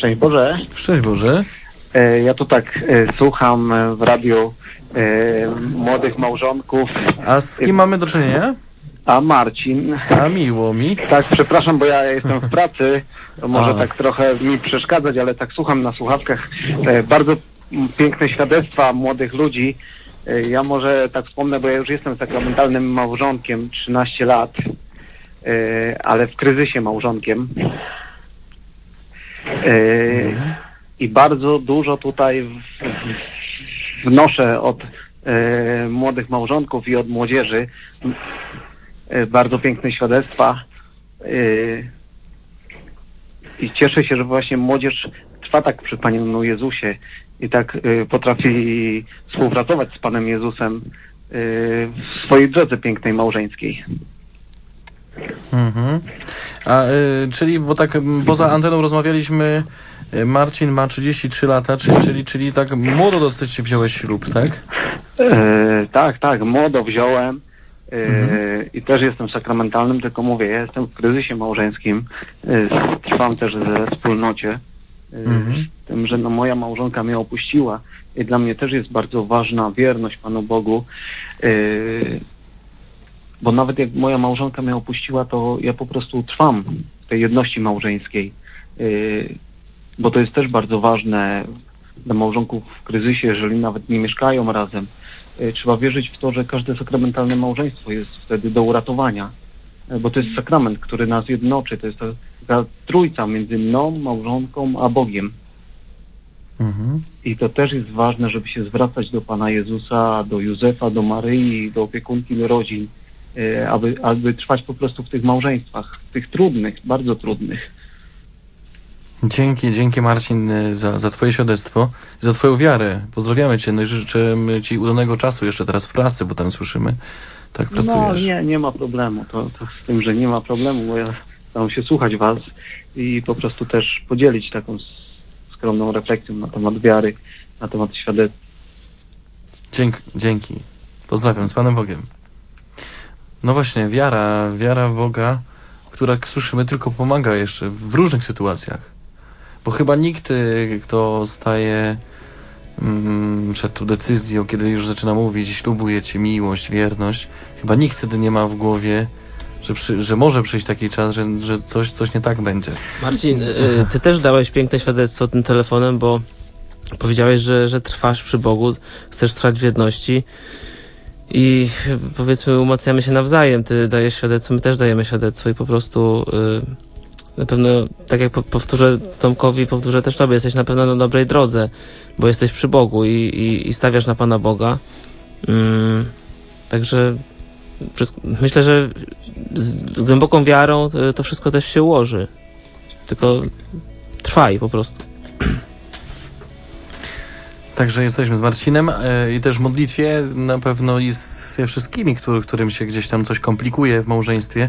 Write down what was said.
Szczęść Boże. Szczęść Boże. E, Ja tu tak e, słucham w radiu e, młodych małżonków, A z kim mamy do czynienia? a Marcin. A miło mi. Tak, przepraszam, bo ja jestem w pracy, to może A. tak trochę mi przeszkadzać, ale tak słucham na słuchawkach. Bardzo piękne świadectwa młodych ludzi. Ja może tak wspomnę, bo ja już jestem sakramentalnym małżonkiem 13 lat, ale w kryzysie małżonkiem. E, I bardzo dużo tutaj wnoszę od e, młodych małżonków i od młodzieży. E, bardzo piękne świadectwa. I cieszę się, że właśnie młodzież trwa tak przy Panu Jezusie i tak potrafi współpracować z Panem Jezusem w swojej drodze pięknej małżeńskiej. Mhm. A, y, czyli, bo tak poza anteną rozmawialiśmy, y, Marcin ma 33 lata, czyli, czyli, czyli tak młodo dosyć wziąłeś ślub, tak? E, tak, tak, młodo wziąłem e, Mhm. i też jestem sakramentalnym, tylko mówię, ja jestem w kryzysie małżeńskim, e, trwam też ze wspólnocie, e, Mhm. z tym, że no, moja małżonka mnie opuściła i dla mnie też jest bardzo ważna wierność Panu Bogu, bo nawet jak moja małżonka mnie opuściła, to ja po prostu trwam w tej jedności małżeńskiej, e, bo to jest też bardzo ważne dla małżonków w kryzysie, jeżeli nawet nie mieszkają razem. E, Trzeba wierzyć w to, że każde sakramentalne małżeństwo jest wtedy do uratowania, e, bo to jest sakrament, który nas jednoczy. To jest ta, ta trójca między mną, małżonką, a Bogiem. Mhm. I to też jest ważne, żeby się zwracać do Pana Jezusa, do Józefa, do Maryi, do opiekunki rodzin, e, aby, aby trwać po prostu w tych małżeństwach, tych trudnych, bardzo trudnych. Dzięki, dzięki Marcin y, za, za twoje świadectwo, za twoją wiarę. Pozdrawiamy cię, no i życzymy ci udanego czasu jeszcze teraz w pracy, bo tam słyszymy, tak No pracujesz. nie, nie ma problemu. To, to z tym, że nie ma problemu, bo ja staram się słuchać Was i po prostu też podzielić taką skromną refleksją na temat wiary, na temat świadectwa. Dzięki, dzięki. Pozdrawiam, z Panem Bogiem. No właśnie, wiara, wiara w Boga, która, jak słyszymy, tylko pomaga jeszcze w różnych sytuacjach. Bo chyba nikt, y, kto staje mm, przed tą decyzją, kiedy już zaczyna mówić, ślubuje ci miłość, wierność, chyba nikt wtedy nie ma w głowie, że, przy, że może przyjść taki czas, że, że coś, coś nie tak będzie. Marcin, y, ty też dałeś piękne świadectwo tym telefonem, bo powiedziałeś, że, że trwasz przy Bogu, chcesz trwać w jedności i y, powiedzmy umacniamy się nawzajem. Ty dajesz świadectwo, my też dajemy świadectwo i po prostu y, na pewno, tak jak po- powtórzę Tomkowi, powtórzę też tobie, jesteś na pewno na dobrej drodze, bo jesteś przy Bogu i, i, i stawiasz na Pana Boga. Mm, także myślę, że z, z głęboką wiarą to, to wszystko też się ułoży. Tylko trwaj po prostu. Także jesteśmy z Marcinem e, i też w modlitwie na pewno i z, wszystkimi, który, którym się gdzieś tam coś komplikuje w małżeństwie.